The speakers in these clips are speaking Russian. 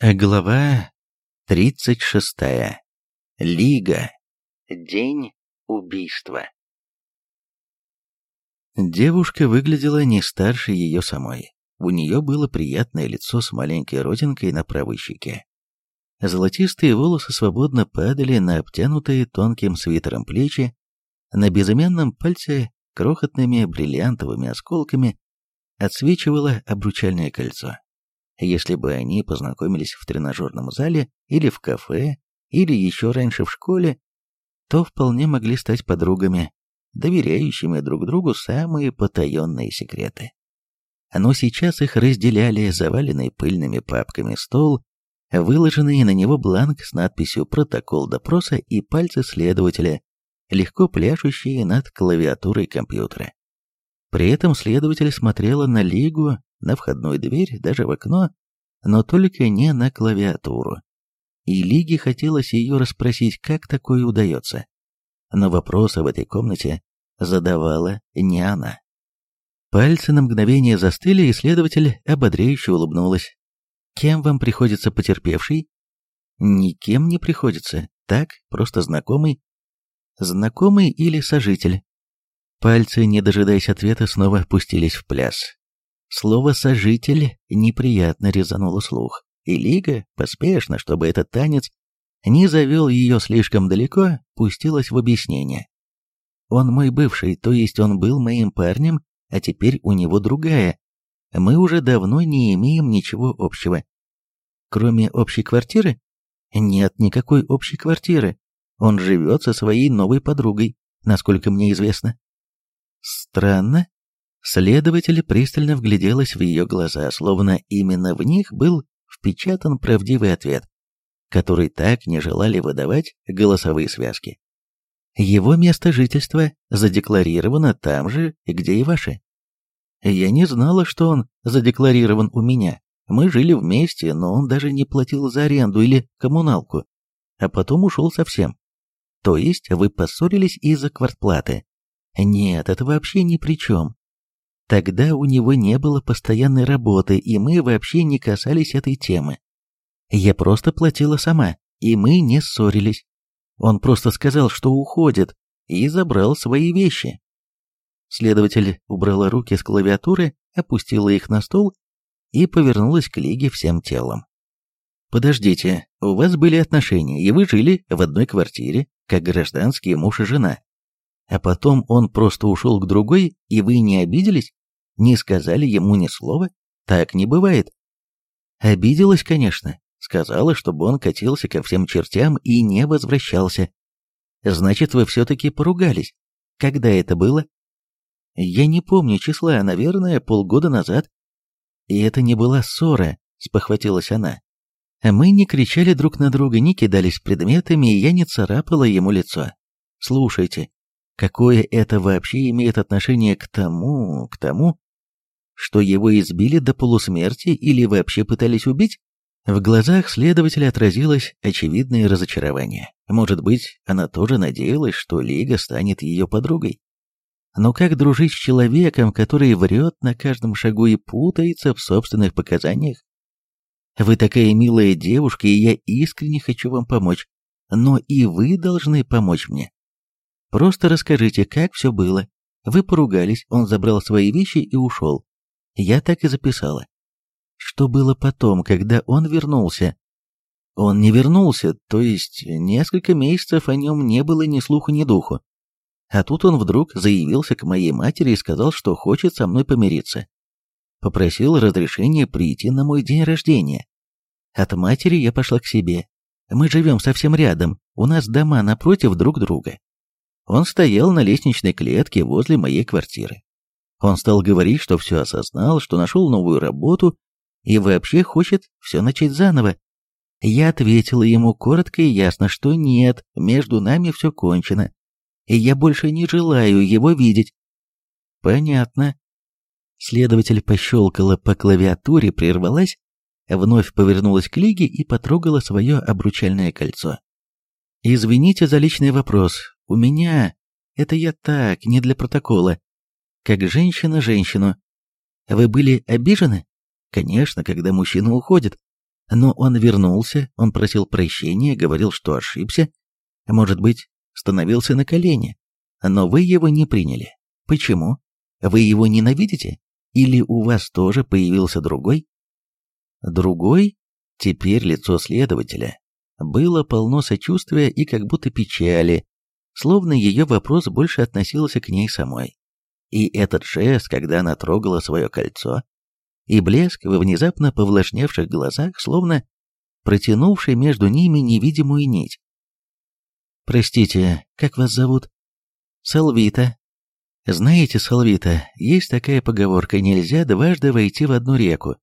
Глава 36. Лига. День убийства. Девушка выглядела не старше ее самой. У нее было приятное лицо с маленькой родинкой на правой щеке. Золотистые волосы свободно падали на обтянутые тонким свитером плечи, на безымянном пальце крохотными бриллиантовыми осколками отсвечивало обручальное кольцо. Если бы они познакомились в тренажерном зале или в кафе, или еще раньше в школе, то вполне могли стать подругами, доверяющими друг другу самые потаенные секреты. Но сейчас их разделяли заваленный пыльными папками стол, выложенный на него бланк с надписью «Протокол допроса» и пальцы следователя, легко пляшущие над клавиатурой компьютера. При этом следователь смотрела на Лигу на входную дверь, даже в окно, но только не на клавиатуру. И Лиге хотелось ее расспросить, как такое удается. Но вопросы в этой комнате задавала не она. Пальцы на мгновение застыли, и следователь ободряюще улыбнулась. «Кем вам приходится потерпевший?» «Никем не приходится. Так, просто знакомый». «Знакомый или сожитель?» Пальцы, не дожидаясь ответа, снова опустились в пляс. Слово «сожитель» неприятно резануло слух, и Лига, поспешно, чтобы этот танец не завел ее слишком далеко, пустилась в объяснение. «Он мой бывший, то есть он был моим парнем, а теперь у него другая. Мы уже давно не имеем ничего общего. Кроме общей квартиры? Нет никакой общей квартиры. Он живет со своей новой подругой, насколько мне известно». «Странно», Следователь пристально вгляделась в ее глаза, словно именно в них был впечатан правдивый ответ, который так не желали выдавать голосовые связки. Его место жительства задекларировано там же, где и ваше. Я не знала, что он задекларирован у меня. Мы жили вместе, но он даже не платил за аренду или коммуналку, а потом ушел совсем. То есть вы поссорились из-за квартплаты. Нет, это вообще ни при чем. Тогда у него не было постоянной работы, и мы вообще не касались этой темы. Я просто платила сама, и мы не ссорились. Он просто сказал, что уходит, и забрал свои вещи. Следователь убрала руки с клавиатуры, опустила их на стол и повернулась к Лиге всем телом. «Подождите, у вас были отношения, и вы жили в одной квартире, как гражданские муж и жена а потом он просто ушел к другой, и вы не обиделись? Не сказали ему ни слова? Так не бывает. Обиделась, конечно. Сказала, чтобы он катился ко всем чертям и не возвращался. Значит, вы все-таки поругались. Когда это было? Я не помню числа, наверное, полгода назад. И это не была ссора, спохватилась она. Мы не кричали друг на друга, не кидались предметами, и я не царапала ему лицо. Слушайте, Какое это вообще имеет отношение к тому, к тому, что его избили до полусмерти или вообще пытались убить? В глазах следователя отразилось очевидное разочарование. Может быть, она тоже надеялась, что Лига станет ее подругой. Но как дружить с человеком, который врет на каждом шагу и путается в собственных показаниях? Вы такая милая девушка, и я искренне хочу вам помочь. Но и вы должны помочь мне. Просто расскажите, как все было. Вы поругались, он забрал свои вещи и ушел. Я так и записала. Что было потом, когда он вернулся? Он не вернулся, то есть несколько месяцев о нем не было ни слуху, ни духу. А тут он вдруг заявился к моей матери и сказал, что хочет со мной помириться. Попросил разрешения прийти на мой день рождения. От матери я пошла к себе. Мы живем совсем рядом, у нас дома напротив друг друга. Он стоял на лестничной клетке возле моей квартиры. Он стал говорить, что все осознал, что нашел новую работу и вообще хочет все начать заново. Я ответила ему коротко и ясно, что нет, между нами все кончено, и я больше не желаю его видеть. Понятно. Следователь пощелкала по клавиатуре, прервалась, вновь повернулась к Лиге и потрогала свое обручальное кольцо. «Извините за личный вопрос. У меня... Это я так, не для протокола. Как женщина женщину. Вы были обижены? Конечно, когда мужчина уходит. Но он вернулся, он просил прощения, говорил, что ошибся. Может быть, становился на колени. Но вы его не приняли. Почему? Вы его ненавидите? Или у вас тоже появился другой? Другой? Теперь лицо следователя было полно сочувствия и как будто печали, словно ее вопрос больше относился к ней самой. И этот жест, когда она трогала свое кольцо, и блеск во внезапно повлажневших глазах, словно протянувший между ними невидимую нить. «Простите, как вас зовут?» «Салвита». «Знаете, Салвита, есть такая поговорка, нельзя дважды войти в одну реку.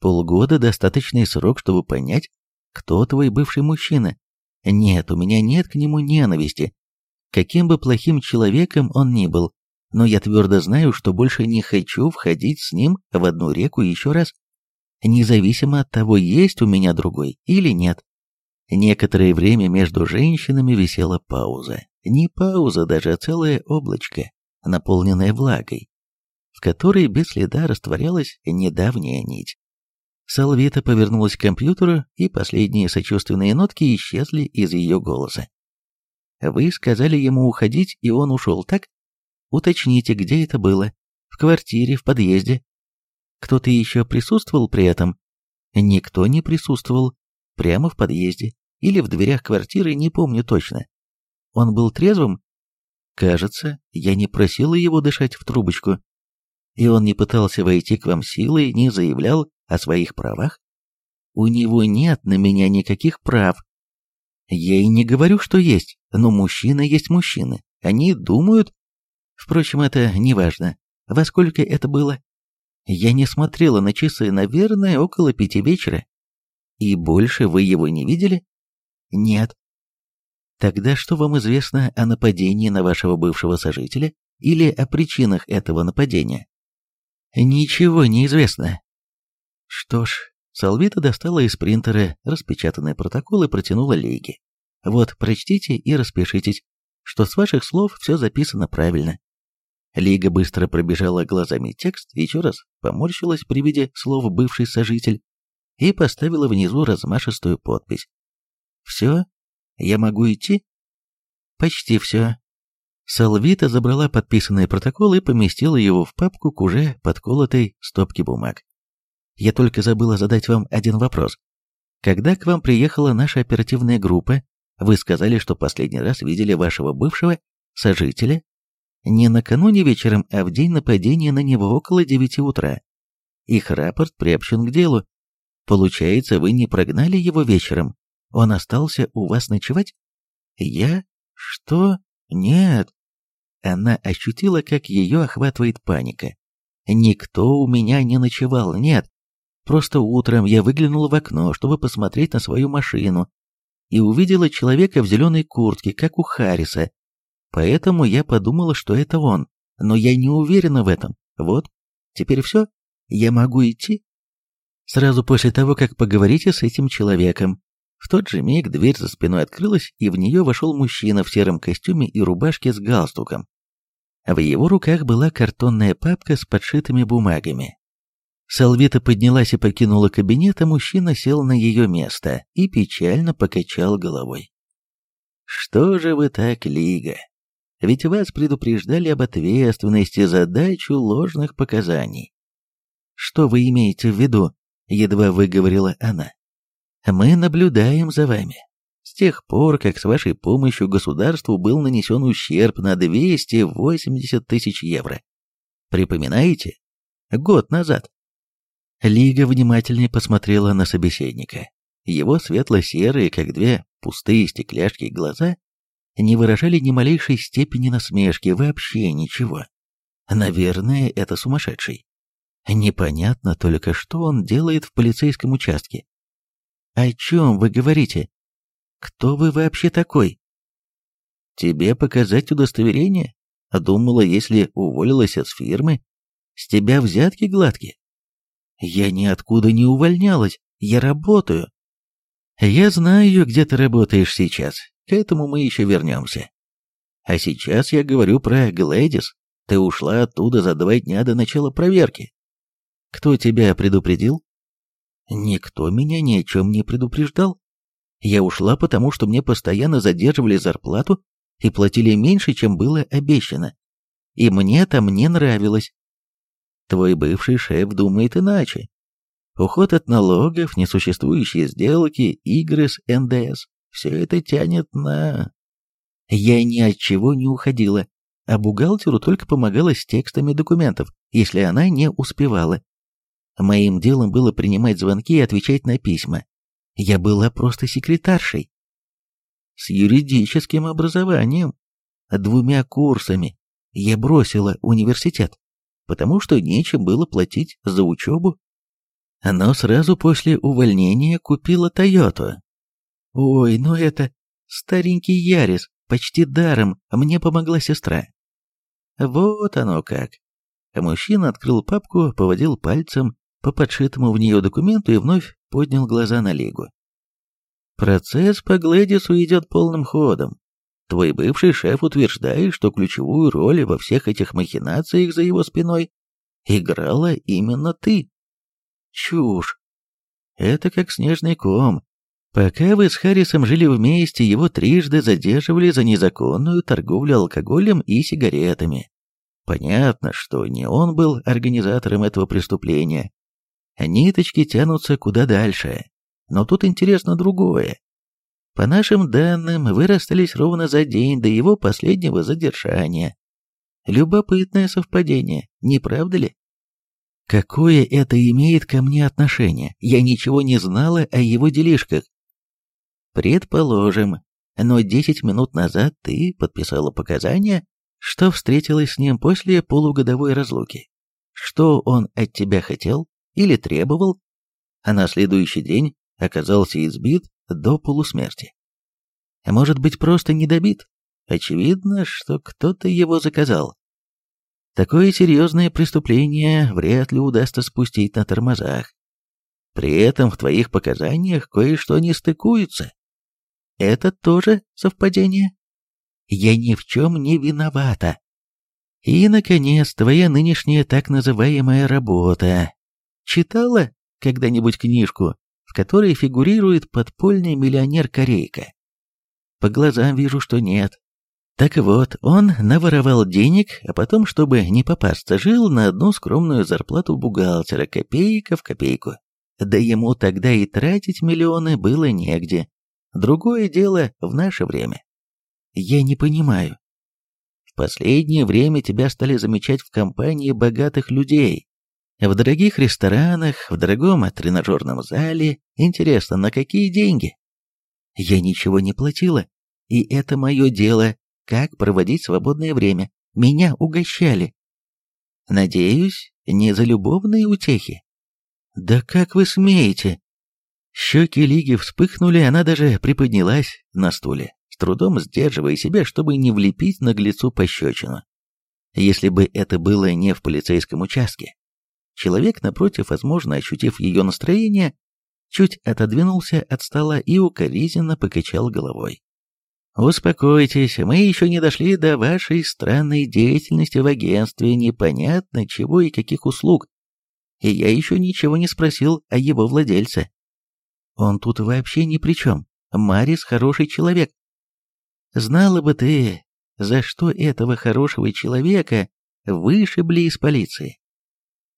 Полгода – достаточный срок, чтобы понять, кто твой бывший мужчина. Нет, у меня нет к нему ненависти, Каким бы плохим человеком он ни был, но я твердо знаю, что больше не хочу входить с ним в одну реку еще раз, независимо от того, есть у меня другой или нет. Некоторое время между женщинами висела пауза. Не пауза даже, а целое облачко, наполненное влагой, в которой без следа растворялась недавняя нить. Салвита повернулась к компьютеру, и последние сочувственные нотки исчезли из ее голоса. Вы сказали ему уходить, и он ушел, так? Уточните, где это было? В квартире, в подъезде? Кто-то еще присутствовал при этом? Никто не присутствовал. Прямо в подъезде. Или в дверях квартиры, не помню точно. Он был трезвым? Кажется, я не просила его дышать в трубочку. И он не пытался войти к вам силой, не заявлял о своих правах. У него нет на меня никаких прав, я и не говорю, что есть, но мужчины есть мужчины. Они думают... Впрочем, это не важно. Во сколько это было? Я не смотрела на часы, наверное, около пяти вечера. И больше вы его не видели? Нет. Тогда что вам известно о нападении на вашего бывшего сожителя или о причинах этого нападения? Ничего не известно. Что ж, Салвита достала из принтера распечатанный протокол и протянула Лейге. «Вот, прочтите и распишитесь, что с ваших слов все записано правильно». Лига быстро пробежала глазами текст, еще раз поморщилась при виде слов «бывший сожитель» и поставила внизу размашистую подпись. «Все? Я могу идти?» «Почти все». Салвита забрала подписанный протокол и поместила его в папку к уже подколотой стопке бумаг. Я только забыла задать вам один вопрос. Когда к вам приехала наша оперативная группа, вы сказали, что последний раз видели вашего бывшего сожителя не накануне вечером, а в день нападения на него около девяти утра. Их рапорт приобщен к делу. Получается, вы не прогнали его вечером. Он остался у вас ночевать? Я? Что? Нет. Она ощутила, как ее охватывает паника. Никто у меня не ночевал, нет. Просто утром я выглянула в окно, чтобы посмотреть на свою машину, и увидела человека в зеленой куртке, как у Харриса. Поэтому я подумала, что это он, но я не уверена в этом. Вот, теперь все, я могу идти. Сразу после того, как поговорите с этим человеком, в тот же миг дверь за спиной открылась, и в нее вошел мужчина в сером костюме и рубашке с галстуком. В его руках была картонная папка с подшитыми бумагами, Салвита поднялась и покинула кабинет, а мужчина сел на ее место и печально покачал головой. «Что же вы так, Лига? Ведь вас предупреждали об ответственности за дачу ложных показаний». «Что вы имеете в виду?» — едва выговорила она. «Мы наблюдаем за вами. С тех пор, как с вашей помощью государству был нанесен ущерб на 280 тысяч евро. Припоминаете? Год назад. Лига внимательнее посмотрела на собеседника. Его светло-серые, как две пустые стекляшки, глаза не выражали ни малейшей степени насмешки, вообще ничего. Наверное, это сумасшедший. Непонятно только, что он делает в полицейском участке. «О чем вы говорите? Кто вы вообще такой?» «Тебе показать удостоверение?» Думала, если уволилась от фирмы, с тебя взятки гладкие. Я ниоткуда не увольнялась, я работаю. Я знаю, где ты работаешь сейчас, к этому мы еще вернемся. А сейчас я говорю про Глэдис. Ты ушла оттуда за два дня до начала проверки. Кто тебя предупредил? Никто меня ни о чем не предупреждал. Я ушла потому, что мне постоянно задерживали зарплату и платили меньше, чем было обещано. И мне там не нравилось. Твой бывший шеф думает иначе. Уход от налогов, несуществующие сделки, игры с НДС – все это тянет на... Я ни от чего не уходила, а бухгалтеру только помогала с текстами документов, если она не успевала. Моим делом было принимать звонки и отвечать на письма. Я была просто секретаршей. С юридическим образованием, двумя курсами, я бросила университет потому что нечем было платить за учебу. Но сразу после увольнения купила Тойоту. Ой, ну это старенький Ярис, почти даром, мне помогла сестра. Вот оно как. Мужчина открыл папку, поводил пальцем по подшитому в нее документу и вновь поднял глаза на Лигу. Процесс по Глэдису идет полным ходом. Твой бывший шеф утверждает, что ключевую роль во всех этих махинациях за его спиной играла именно ты. Чушь. Это как снежный ком. Пока вы с Харрисом жили вместе, его трижды задерживали за незаконную торговлю алкоголем и сигаретами. Понятно, что не он был организатором этого преступления. Ниточки тянутся куда дальше. Но тут интересно другое. По нашим данным, вы расстались ровно за день до его последнего задержания. Любопытное совпадение, не правда ли? Какое это имеет ко мне отношение? Я ничего не знала о его делишках. Предположим, но 10 минут назад ты подписала показания, что встретилась с ним после полугодовой разлуки. Что он от тебя хотел или требовал? А на следующий день оказался избит до полусмерти. а Может быть, просто недобит? Очевидно, что кто-то его заказал. Такое серьезное преступление вряд ли удастся спустить на тормозах. При этом в твоих показаниях кое-что не стыкуется. Это тоже совпадение? Я ни в чем не виновата. И, наконец, твоя нынешняя так называемая работа. Читала когда-нибудь книжку которой фигурирует подпольный миллионер-корейка. По глазам вижу, что нет. Так вот, он наворовал денег, а потом, чтобы не попасться, жил на одну скромную зарплату бухгалтера, копейка в копейку. Да ему тогда и тратить миллионы было негде. Другое дело в наше время. Я не понимаю. В последнее время тебя стали замечать в компании богатых людей. В дорогих ресторанах, в дорогом тренажерном зале. Интересно, на какие деньги? Я ничего не платила, и это мое дело, как проводить свободное время. Меня угощали. Надеюсь, не за любовные утехи. Да как вы смеете? Щеки Лиги вспыхнули, она даже приподнялась на стуле, с трудом сдерживая себя, чтобы не влепить наглецу пощечину. Если бы это было не в полицейском участке, Человек, напротив, возможно, ощутив ее настроение, чуть отодвинулся от стола и укоризненно покачал головой. «Успокойтесь, мы еще не дошли до вашей странной деятельности в агентстве, непонятно чего и каких услуг, и я еще ничего не спросил о его владельце. Он тут вообще ни при чем, Марис хороший человек. Знала бы ты, за что этого хорошего человека вышибли из полиции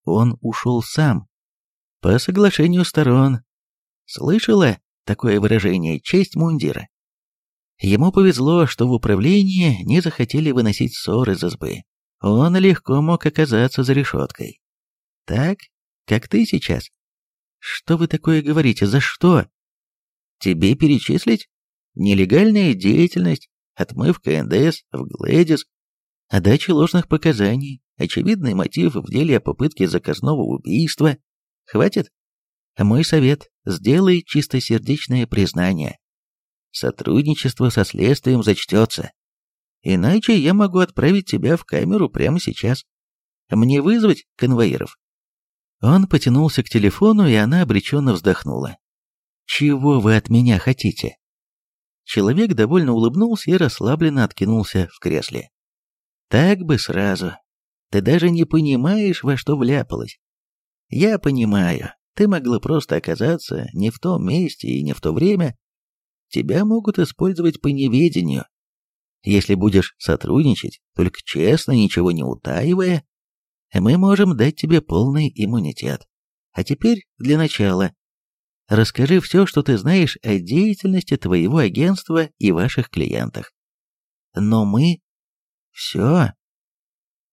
он ушел сам. По соглашению сторон. Слышала такое выражение «честь мундира»? Ему повезло, что в управлении не захотели выносить ссор из избы. Он легко мог оказаться за решеткой. Так, как ты сейчас. Что вы такое говорите? За что? Тебе перечислить? Нелегальная деятельность, отмывка НДС в Глэдис, отдача ложных показаний, Очевидный мотив в деле о попытке заказного убийства. Хватит? Мой совет – сделай чистосердечное признание. Сотрудничество со следствием зачтется. Иначе я могу отправить тебя в камеру прямо сейчас. Мне вызвать конвоиров?» Он потянулся к телефону, и она обреченно вздохнула. «Чего вы от меня хотите?» Человек довольно улыбнулся и расслабленно откинулся в кресле. «Так бы сразу, ты даже не понимаешь, во что вляпалась. Я понимаю, ты могла просто оказаться не в том месте и не в то время. Тебя могут использовать по неведению. Если будешь сотрудничать, только честно, ничего не утаивая, мы можем дать тебе полный иммунитет. А теперь для начала. Расскажи все, что ты знаешь о деятельности твоего агентства и ваших клиентах. Но мы... Все,